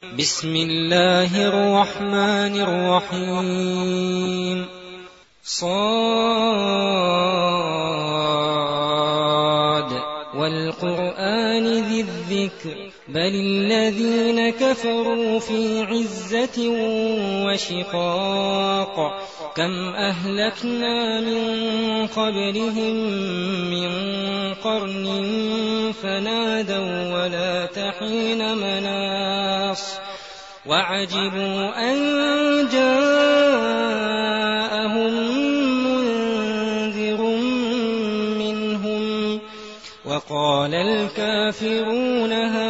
بسم الله الرحمن الرحيم. صاد. والقرآن ذي الذكر. بل الذين كفروا في عزة وشقاق كم أهلكنا من قبلهم من قرن فنادوا ولا تحين مناص وعجبوا أن جاءهم منذر منهم وقال الكافرون هذا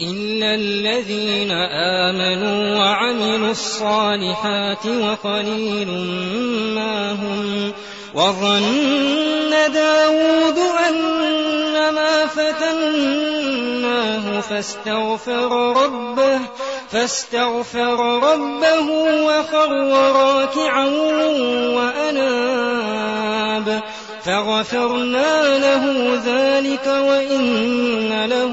إلا الذين آمنوا وعملوا الصالحات وقليل ما هم وظن داود أنما فتناه فاستغفر ربه فاستغفر ربه وخر راكعا وأناب فغفرنا له ذلك وإن له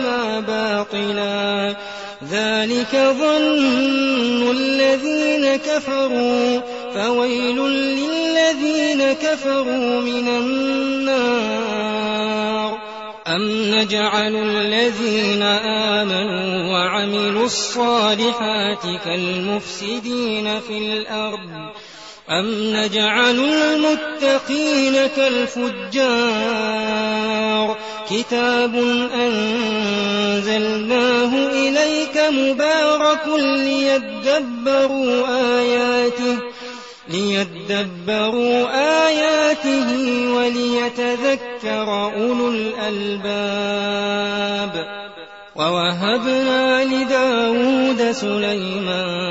باطلا. ذلك ظن الذين كفروا فويل للذين كفروا من النار. أم نجعل الذين آمنوا وعملوا الصالحات كالمفسدين في الأرض؟ أم نجعل المتقين كالفجار كتاب أنزلناه إليك مبارك ليدبروا آياته ليدبروا آياته وليتذكر أولو الألباب ووهبنا لداود سليمان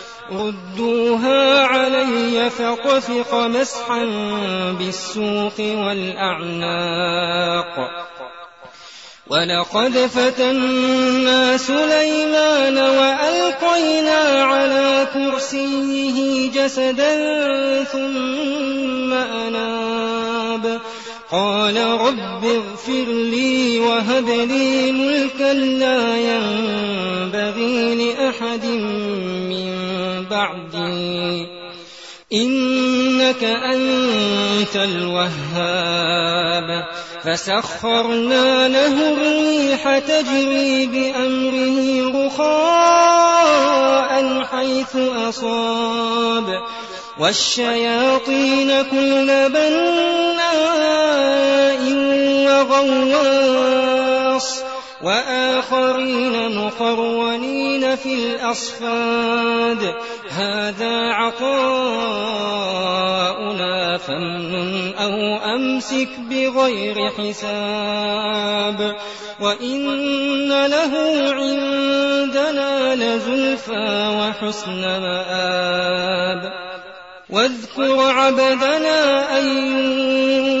ردوها علي فطفق مسحا بالسوق والأعناق. ولقد فتنا سليمان وألقينا على كرسيه جسدا ثم أناب. قال رب اغفر لي وهب لي ملكا لا ينبغي لأحد بعدي. إنك أنت الوهاب. فسخرنا له الريح تجري بأمره رخاء حيث أصاب. والشياطين كل بناء وغواص وآخرين مقرونين في الأصفاد. هذا عطاؤنا فامنن أو أمسك بغير حساب. وإن له عندنا لزلفى وحسن مآب. واذكر عبدنا أيوب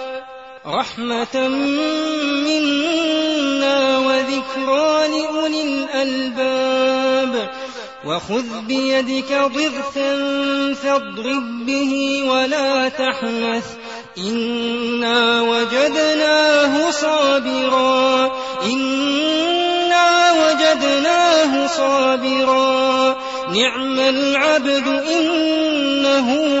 رحمة منا وذكرى لأولي الألباب. وخذ بيدك ضغثا فاضرب به ولا تحنث. إنا وجدناه صابرا. إنا وجدناه صابرا. نعم العبد إنه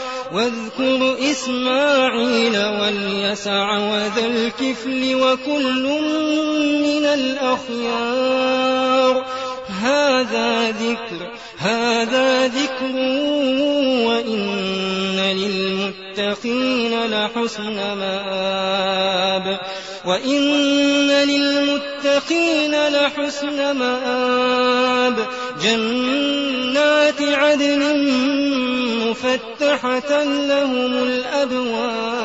واذكر إسماعيل واليسع وذا الكفل وكل من الأخيار. هذا ذكر هذا ذكر وإن للمتقين لحسن مآب. وإن للمتقين لحسن مآب. جنات عدن مفتحة لهم الأبواب.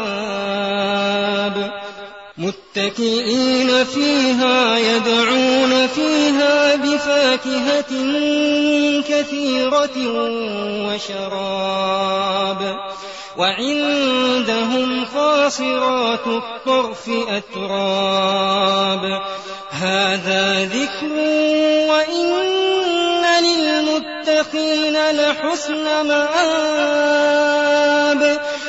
متكئين فيها يدعون فيها بفاكهة كثيرة وشراب. وعندهم قاصرات الطرف أتراب. هذا ذكر وإن للمتقين لحسن مآب.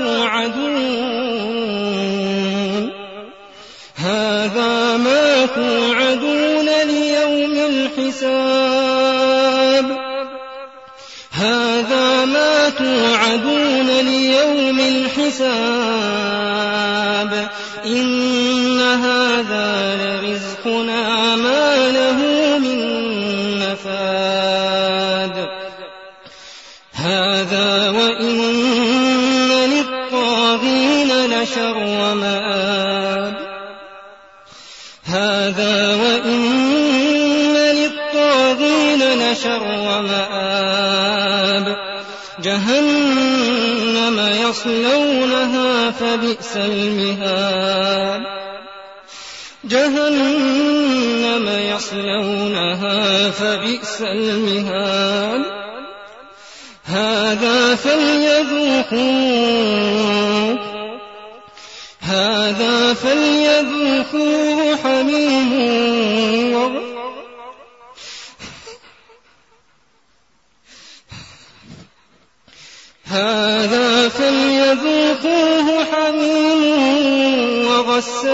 توعدون. هذا ما توعدون ليوم الحساب. هذا ما توعدون ليوم الحساب. إن هذا لرزقنا. للطاغين لشر مآب جهنم يصلونها فبئس المهاد. جهنم يصلونها فبئس المهاد. هذا فليذوقوه. هذا فليذوقوه. هذا فليذوقوه حميم وغساق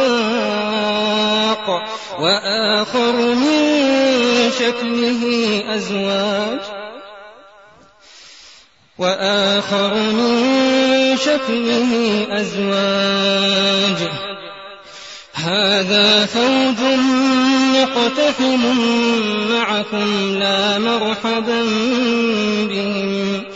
وآخر من شكله أزواج. وآخر من شكله أزواج. هذا فوج مقتحم معكم لا مرحبا بهم.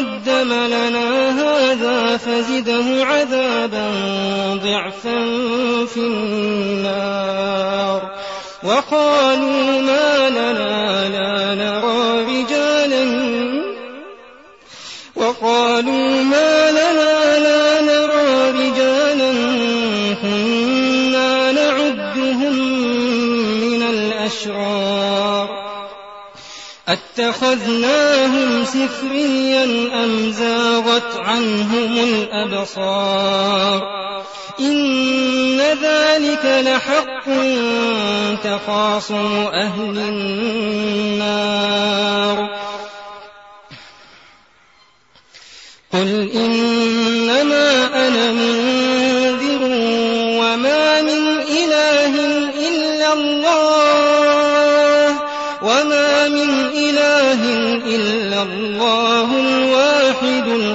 قدم لنا هذا فزده عذابا ضعفا في النار. وقالوا ما لنا لا نرى رجالا. وقالوا ما أتخذناهم سخريا أم زاغت عنهم الأبصار إن ذلك لحق تخاصم أهل النار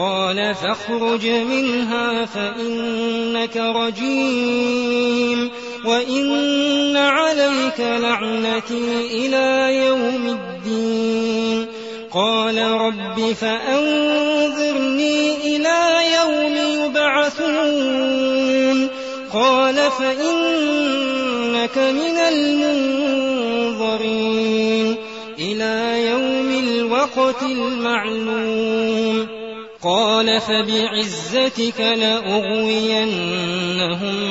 قال فاخرج منها فإنك رجيم وإن عليك لعنتي إلى يوم الدين. قال رب فأنظرني إلى يوم يبعثون. قال فإنك من المنظرين. إلى يوم الوقت المعلوم. قال فبعزتك لأغوينهم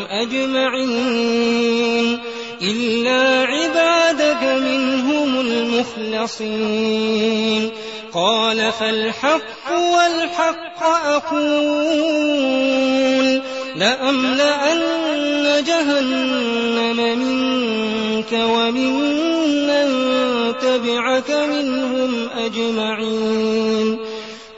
أجمعين إلا عبادك منهم المخلصين قال فالحق والحق أقول لأملأن جهنم منك وممن تبعك منهم أجمعين